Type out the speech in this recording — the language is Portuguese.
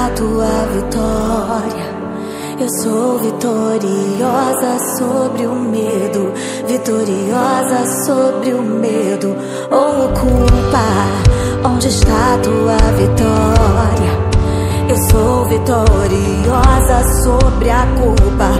onde está tua vitória? Eu sou vitoriosa sobre o medo, vitoriosa sobre o medo. ou Oh culpa, onde está tua vitória? Eu sou vitoriosa sobre a culpa,